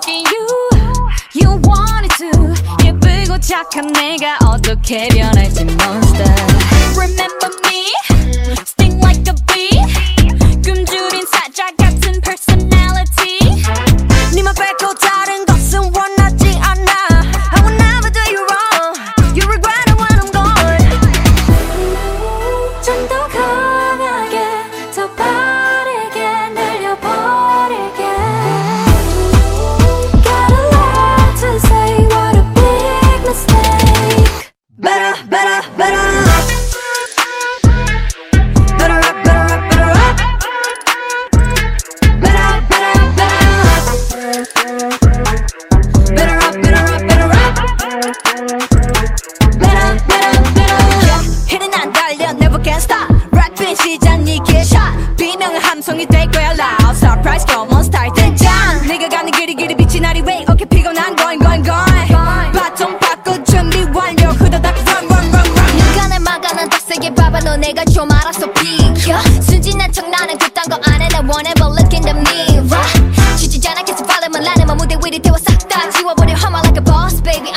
talking you. You wanted to. 예쁘고 착한 내가 어떻게 변할지 monster. Remember me? Sting like a bee. 굶주린 사자 같은 personality. 네만 뺏고 다른 것은 원하지 않아. I will never do you wrong. You regret it when I'm gone. 좀더 can't stop 랩은 시작 니게 샷 비명은 함성이 될 거야 loud surprise come on start 대장 네가 가는 길이 길이 빛이 나리 way 오케이 피곤한 건 건건 바통 바꿔 준비 완료. 후다닥 run run run run. 누가 날 막아난 딱 세게 봐봐 너 내가 좀 알아서 비켜. 순진한 척 나는 그딴 거 안해. 나 원해 but look in the mirror. 쉬지 않아 계속 발음을 나는 뭐 무대 위를 태워 싹다 지워버려. I'm like a boss baby.